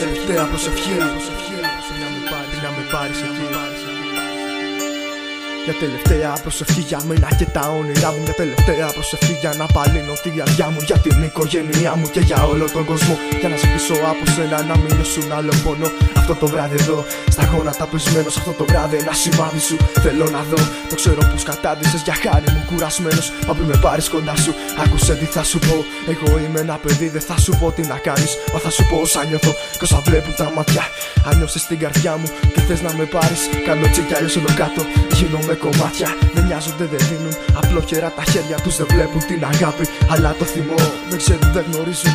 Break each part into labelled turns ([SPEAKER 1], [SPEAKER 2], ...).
[SPEAKER 1] τελευταία προσευχή. Να με πάρεις εκεί για τελευταία προσευχή για μένα και τα όνειρά μου. Μια τελευταία προσευχή για να παλύνω τη καρδιά μου. Για την οικογένειά μου και για όλο τον κόσμο. Για να ζητήσω από σένα να μην νιώσουν άλλο πόνο. Αυτό το βράδυ εδώ, στα γόνατα πεσμένο. Αυτό το βράδυ ένα σημάδι σου θέλω να δω. Το ξέρω πως κατάντησε για χάρη μου κουρασμένος. Μα πριν με πάρεις κοντά σου, άκουσε τι θα σου πω. Εγώ είμαι ένα παιδί, δεν θα σου πω τι να κάνεις. Μα θα σου πω όσα νιώθω και όσα βλέπουν τα μάτια. Αν νιώσει την καρδιά μου και θες να με πάρεις, κάνω τσι κι αλλιώς εδώ κάτω. Γίνομαι κομμάτια. Δεν μοιάζονται, δεν δίνουν Απλόχερα τα χέρια τους δεν βλέπουν την αγάπη. Αλλά το θυμό δεν ξέρουν, δεν γνωρίζουν.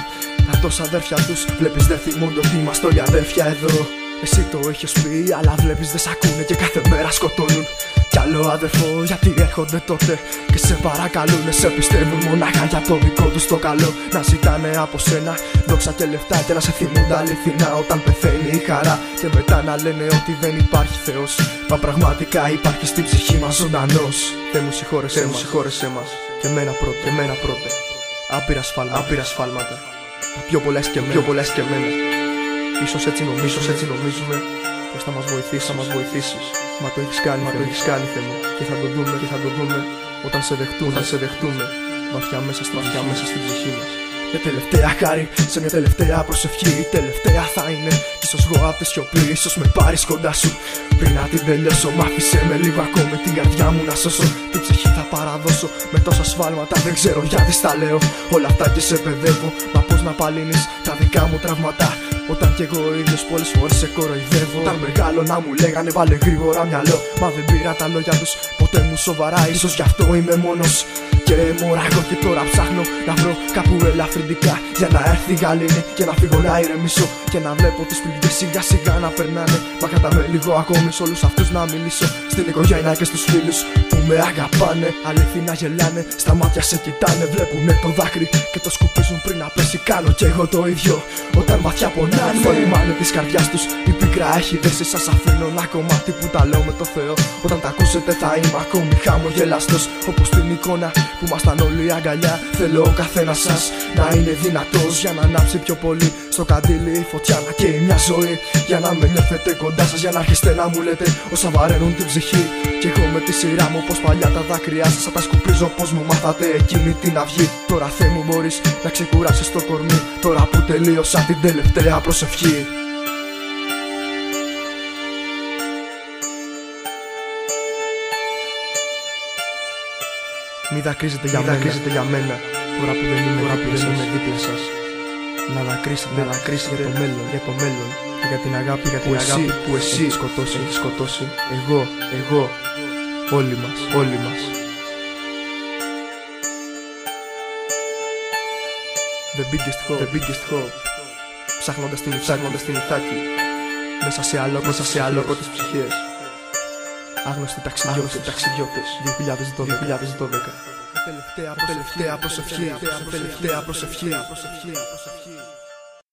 [SPEAKER 1] Τα τόσα αδέρφια τους βλέπεις δεν θυμούνται ότι είμαστε όλοι αδέρφια εδώ Εσύ το έχεις πει αλλά βλέπεις δεν σ' ακούνε και κάθε μέρα σκοτώνουν. Κι άλλο αδερφό γιατί έρχονται τότε Και σε παρακαλούν, σε πιστεύουν μονάχα για το δικό τους το καλό. Να ζητάνε από σένα δόξα και λεφτά Και να σε θυμούνται αληθινά όταν πεθαίνει η χαρά. Και μετά να λένε ότι δεν υπάρχει Θεός Μα πραγματικά υπάρχει στην ψυχή μας ζωντανός. Θε μου συγχώρεσέ μας, συγχώρεσέ μας. Και μένα πρώτα, και μένα πρώτα. Άπειρα σφάλματα, άπειρα σφάλματα. Τα πιο πολλές και, πιο πολλές και μένα Ίσως έτσι νομίζω, έτσι νομίζουμε. Πως θα μας βοηθήσεις, θα μας βοηθήσεις. Μα το έχεις κάνει, μα το έχεις κάνει Θεέ μου. Και θα το δούμε, και θα το δούμε. Όταν σε δεχτούμε, όταν σε δεχτούμε. Βαθιά μέσα, στη, βαθιά μέσα στην ψυχή μας. Μια τελευταία χάρη, σε μια τελευταία προσευχή. Η τελευταία θα είναι Κι ίσως εγώ απ' τη σιωπή. Ίσως με πάρεις κοντά σου. Πριν να την τελειώσω Μ' άφησε με λίγο ακόμη την καρδιά μου να σώσω. Την ψυχή θα παραδώσω. Με τόσα σφάλματα δεν ξέρω γιατί στα λέω. Όλα αυτά και σε παιδεύω. Μα πώς να παλύνεις τα δικά μου τραύματα όταν κι εγώ ίδιος πολλές φορές σε κοροϊδεύω. Όταν μεγάλο να μου λέγανε βάλε γρήγορα μυαλό Μα δεν πήρα τα λόγια τους ποτέ μου σοβαρά. Ίσως γι' αυτό είμαι μόνος. Και μωράγω και τώρα ψάχνω να βρω κάπου ελαφρυντικά. Για να έρθει η γαλήνη και να φύγω να ηρεμήσω. Και να βλέπω τις πληγές σιγά σιγά να περνάνε. Μα κατά με λίγο ακόμη σε όλους αυτούς να μιλήσω. Στην οικογένεια και στους φίλους που με αγαπάνε. Αληθινά γελάνε, στα μάτια σε κοιτάνε. Βλέπουνε το δάκρυ και το σκουπίζουν πριν να πέσει Κάνω κι εγώ το ίδιο όταν βαθιά πονάνε Φωνημάνε της καρδιάς τους η πίκρα έχει δέσει Σας αφήνω ένα κομμάτι που τα λέω με το Θεό Όταν τα ακούσετε θα είμαι ακόμη χαμογελαστός Όπως την εικόνα που ήμασταν όλοι αγκαλιά. Θέλω ο καθένας σας να είναι δυνατός για να ανάψει πιο πολύ στο καντήλι η φωτιά να καίει μια ζωή. Για να με νιώθετε κοντά σας, για να αρχίσετε να μου λέτε όσα βαραίνουν την ψυχή. Και εγώ με τη σειρά μου, πώ παλιά τα δάκρυά σας θα τα σκουπίζω, πώ μου μάθατε εκείνη την αυγή. Τώρα θε μου μπορείς να ξεκουράσεις το κορμί. Τώρα που τελείωσα την τελευταία προσευχή. Μη δακρύζετε για, μένα, για μένα. Τώρα που δεν είμαι, τώρα που δεν είμαι δίπλα σας. Να δακρύσετε, να δακρύσετε για το μέλλον Για το μέλλον. Και για την αγάπη, για την που αγάπη εσύ, που εσύ έχει σκοτώσει, έχεις σκοτώσει. Εγώ, εγώ, όλοι μας, όλοι μας. The biggest hope, the biggest hope Ψάχνοντας την ψάχνοντας την Ιθάκη Μέσα σε άλλο, μέσα σε άλλο τις ψυχές Άγνωστοι ταξιδιώτες, ταξιδιώτες 2012, 2012. Τελευταία, τελευταία προσευχή, τελευταία προσευχή, προσευχή.